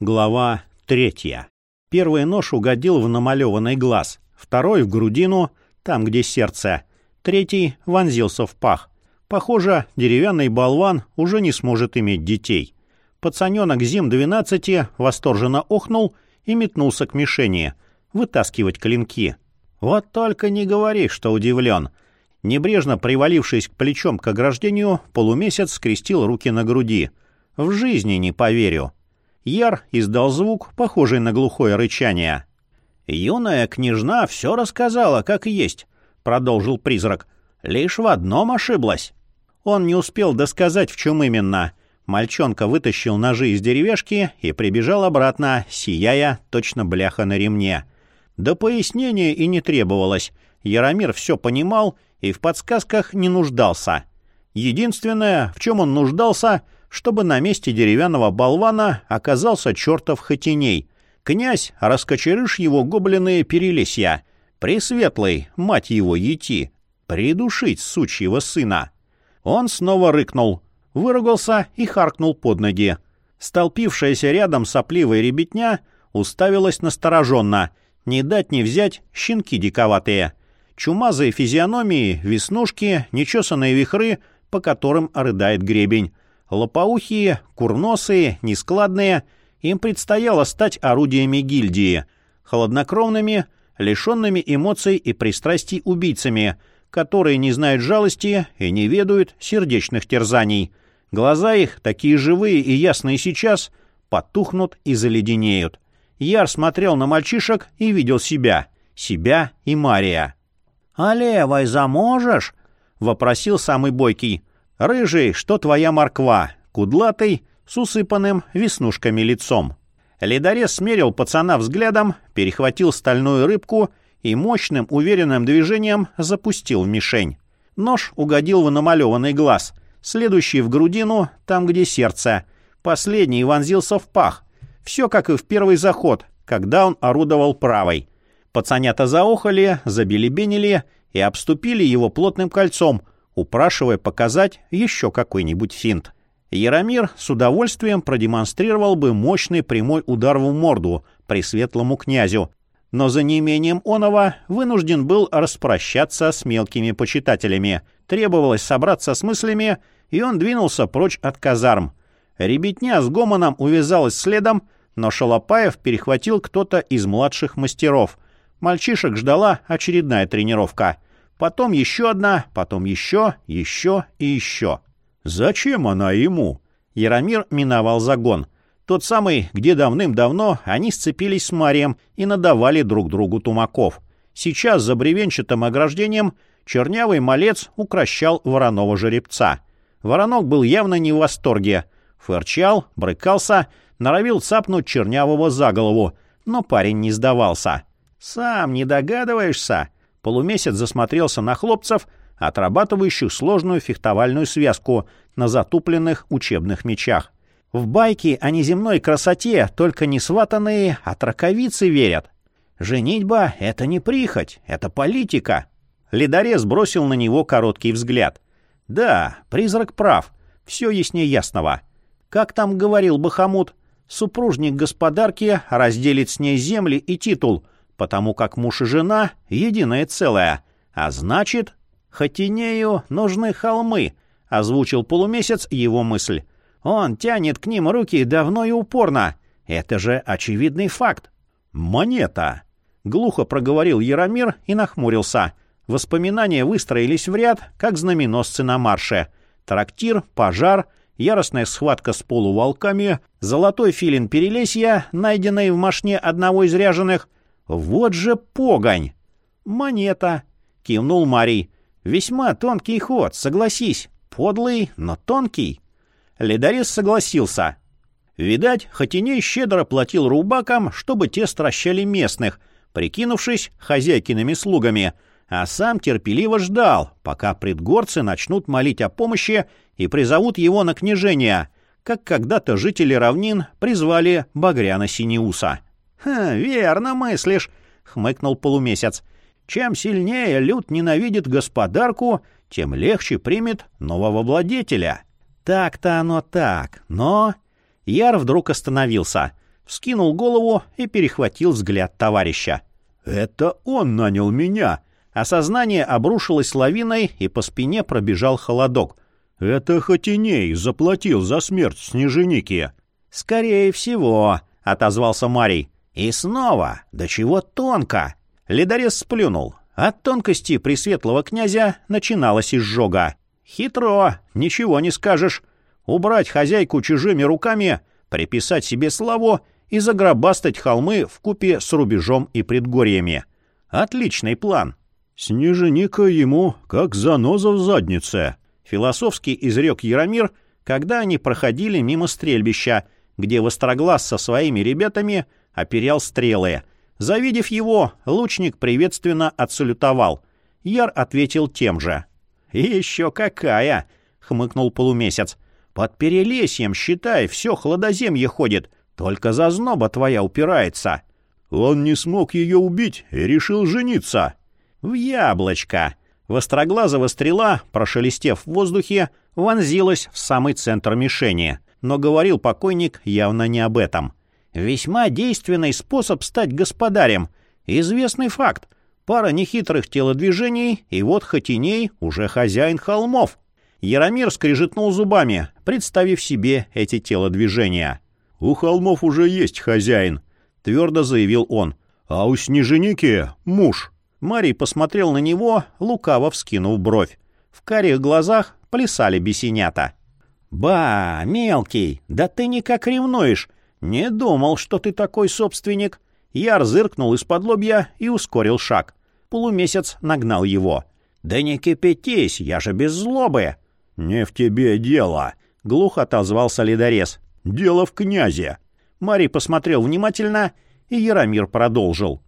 Глава третья. Первый нож угодил в намалеванный глаз, второй — в грудину, там, где сердце, третий вонзился в пах. Похоже, деревянный болван уже не сможет иметь детей. Пацаненок Зим-12 восторженно охнул и метнулся к мишени, вытаскивать клинки. Вот только не говори, что удивлен. Небрежно привалившись к плечом к ограждению, полумесяц скрестил руки на груди. В жизни не поверю. Яр издал звук, похожий на глухое рычание. «Юная княжна все рассказала, как есть», — продолжил призрак. «Лишь в одном ошиблась». Он не успел досказать, в чем именно. Мальчонка вытащил ножи из деревяшки и прибежал обратно, сияя, точно бляха на ремне. До пояснения и не требовалось. Яромир все понимал и в подсказках не нуждался. Единственное, в чем он нуждался — чтобы на месте деревянного болвана оказался чертов хотиней. Князь, раскочерыш его гоблиные перелесья. Пресветлый, мать его, ети. Придушить сучьего сына. Он снова рыкнул, выругался и харкнул под ноги. Столпившаяся рядом сопливая ребятня уставилась настороженно. Не дать не взять щенки диковатые. Чумазые физиономии, веснушки, нечесанные вихры, по которым рыдает гребень. Лопоухие, курносые, нескладные, им предстояло стать орудиями гильдии, холоднокровными, лишенными эмоций и пристрастий убийцами, которые не знают жалости и не ведают сердечных терзаний. Глаза их, такие живые и ясные сейчас, потухнут и заледенеют. Яр смотрел на мальчишек и видел себя, себя и Мария. «А левой заможешь?» — вопросил самый бойкий. Рыжий, что твоя морква, кудлатый, с усыпанным веснушками лицом. Ледорез смерил пацана взглядом, перехватил стальную рыбку и мощным, уверенным движением запустил в мишень. Нож угодил в намалеванный глаз, следующий в грудину, там, где сердце. Последний вонзился в пах. Все как и в первый заход, когда он орудовал правой. Пацанята заохали, забелебенили и обступили его плотным кольцом — упрашивая показать еще какой-нибудь финт. Яромир с удовольствием продемонстрировал бы мощный прямой удар в морду при светлому князю, но за неимением оного вынужден был распрощаться с мелкими почитателями. Требовалось собраться с мыслями, и он двинулся прочь от казарм. Ребятня с гомоном увязалась следом, но Шалопаев перехватил кто-то из младших мастеров. Мальчишек ждала очередная тренировка — Потом еще одна, потом еще, еще и еще. Зачем она ему? Яромир миновал загон. Тот самый, где давным-давно они сцепились с Марием и надавали друг другу тумаков. Сейчас за бревенчатым ограждением чернявый малец укращал вороного жеребца. Воронок был явно не в восторге. Фырчал, брыкался, норовил цапнуть чернявого за голову, но парень не сдавался. «Сам не догадываешься?» Полумесяц засмотрелся на хлопцев, отрабатывающих сложную фехтовальную связку на затупленных учебных мечах. В байки о неземной красоте только не сватанные, а траковицы верят. Женитьба — это не прихоть, это политика. Ледорез бросил на него короткий взгляд. Да, призрак прав, все яснее ясного. Как там говорил Бахамут, супружник господарки разделит с ней земли и титул — потому как муж и жена — единое целое, а значит, Хатинею нужны холмы, — озвучил полумесяц его мысль. Он тянет к ним руки давно и упорно. Это же очевидный факт. «Монета!» — глухо проговорил Яромир и нахмурился. Воспоминания выстроились в ряд, как знаменосцы на марше. Трактир, пожар, яростная схватка с полуволками, золотой филин Перелесья, найденный в машне одного из ряженых, «Вот же погонь!» «Монета!» — кивнул Марий. «Весьма тонкий ход, согласись. Подлый, но тонкий». Ледорез согласился. Видать, Хотиней щедро платил рубакам, чтобы те стращали местных, прикинувшись хозяйкиными слугами, а сам терпеливо ждал, пока предгорцы начнут молить о помощи и призовут его на княжение, как когда-то жители равнин призвали Багряна Синеуса. «Ха, верно мыслишь», — хмыкнул полумесяц. «Чем сильнее люд ненавидит господарку, тем легче примет нового владетеля». «Так-то оно так, но...» Яр вдруг остановился. вскинул голову и перехватил взгляд товарища. «Это он нанял меня!» Осознание обрушилось лавиной, и по спине пробежал холодок. «Это Хотиней заплатил за смерть Снеженики!» «Скорее всего», — отозвался Марий. «И снова, до чего тонко!» Ледорез сплюнул. От тонкости пресветлого князя начиналась изжога. «Хитро, ничего не скажешь. Убрать хозяйку чужими руками, приписать себе славу и загробастать холмы в купе с рубежом и предгорьями. Отличный план!» «Снеженика ему как заноза в заднице», — философски изрек Яромир, когда они проходили мимо стрельбища, где Востроглаз со своими ребятами оперял стрелы. Завидев его, лучник приветственно отсалютовал. Яр ответил тем же. «Еще какая!» — хмыкнул полумесяц. «Под перелесьем, считай, все хладоземье ходит, только зазноба твоя упирается». «Он не смог ее убить и решил жениться». «В яблочко!» Востроглазого стрела, прошелестев в воздухе, вонзилась в самый центр мишени но говорил покойник явно не об этом. Весьма действенный способ стать господарем. Известный факт. Пара нехитрых телодвижений, и вот Хотиней уже хозяин холмов. Яромир скрежетнул зубами, представив себе эти телодвижения. «У холмов уже есть хозяин», — твердо заявил он. «А у Снеженики — муж». Марий посмотрел на него, лукаво вскинув бровь. В карих глазах плясали бесенята. «Ба, мелкий, да ты никак ревнуешь. Не думал, что ты такой собственник». Яр зыркнул из-под лобья и ускорил шаг. Полумесяц нагнал его. «Да не кипятись, я же без злобы». «Не в тебе дело», — глухо отозвался ледорез. «Дело в князе». Марий посмотрел внимательно, и Яромир продолжил.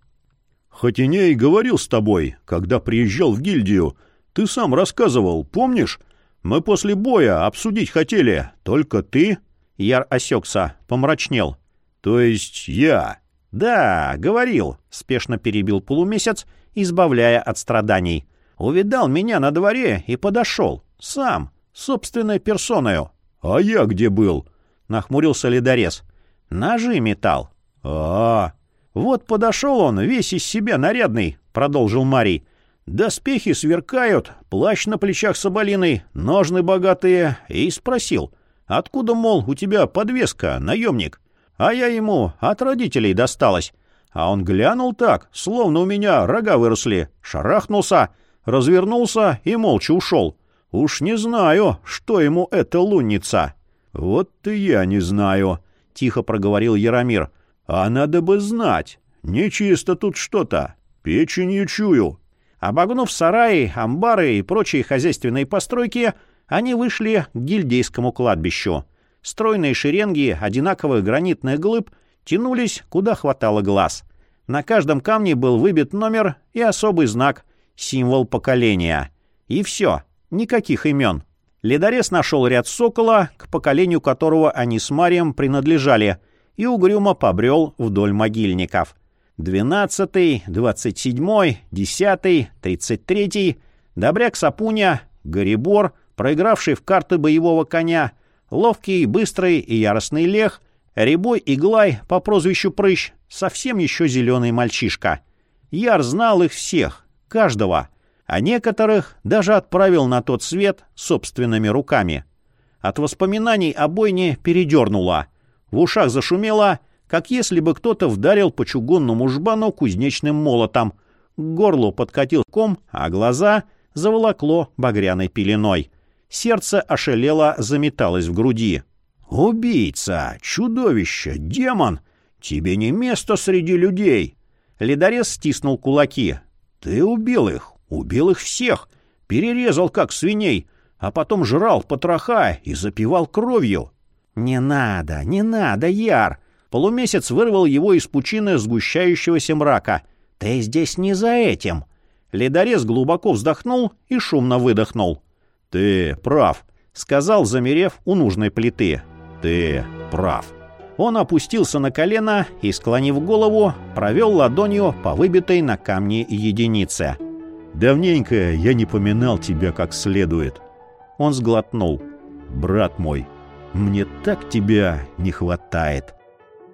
«Хотиней говорил с тобой, когда приезжал в гильдию. Ты сам рассказывал, помнишь? Мы после боя обсудить хотели, только ты...» Яр осекся, помрачнел. «То есть я?» «Да, говорил», — спешно перебил полумесяц, избавляя от страданий. «Увидал меня на дворе и подошел. Сам, собственной персоною». «А я где был?» — нахмурился ледорез. «Ножи метал». А, -а, а «Вот подошел он, весь из себя нарядный», — продолжил Марий. Доспехи сверкают, плащ на плечах соболиный, ножны богатые, и спросил, откуда, мол, у тебя подвеска, наемник? А я ему от родителей досталась. А он глянул так, словно у меня рога выросли, шарахнулся, развернулся и молча ушел. Уж не знаю, что ему эта лунница. — Вот и я не знаю, — тихо проговорил Яромир. — А надо бы знать. Нечисто тут что-то. Печенью чую. Обогнув сараи, амбары и прочие хозяйственные постройки, они вышли к гильдейскому кладбищу. Стройные шеренги одинаковых гранитных глыб тянулись, куда хватало глаз. На каждом камне был выбит номер и особый знак — символ поколения. И все, никаких имен. Ледорез нашел ряд сокола, к поколению которого они с Марием принадлежали, и угрюмо побрел вдоль могильников — Двенадцатый, двадцать седьмой, десятый, тридцать третий, Добряк Сапуня, Горибор, проигравший в карты боевого коня, ловкий, быстрый и яростный лех, Рябой Иглай по прозвищу Прыщ, совсем еще зеленый мальчишка. Яр знал их всех, каждого, а некоторых даже отправил на тот свет собственными руками. От воспоминаний о бойне передернуло. В ушах зашумело — как если бы кто-то вдарил по чугунному жбану кузнечным молотом. К горлу подкатил ком, а глаза заволокло багряной пеленой. Сердце ошалело, заметалось в груди. «Убийца! Чудовище! Демон! Тебе не место среди людей!» Ледорез стиснул кулаки. «Ты убил их! Убил их всех! Перерезал, как свиней, а потом жрал потроха и запивал кровью!» «Не надо, не надо, Яр!» Полумесяц вырвал его из пучины сгущающегося мрака. «Ты здесь не за этим!» Ледорез глубоко вздохнул и шумно выдохнул. «Ты прав», — сказал, замерев у нужной плиты. «Ты прав». Он опустился на колено и, склонив голову, провел ладонью по выбитой на камне единице. «Давненько я не поминал тебя как следует». Он сглотнул. «Брат мой, мне так тебя не хватает».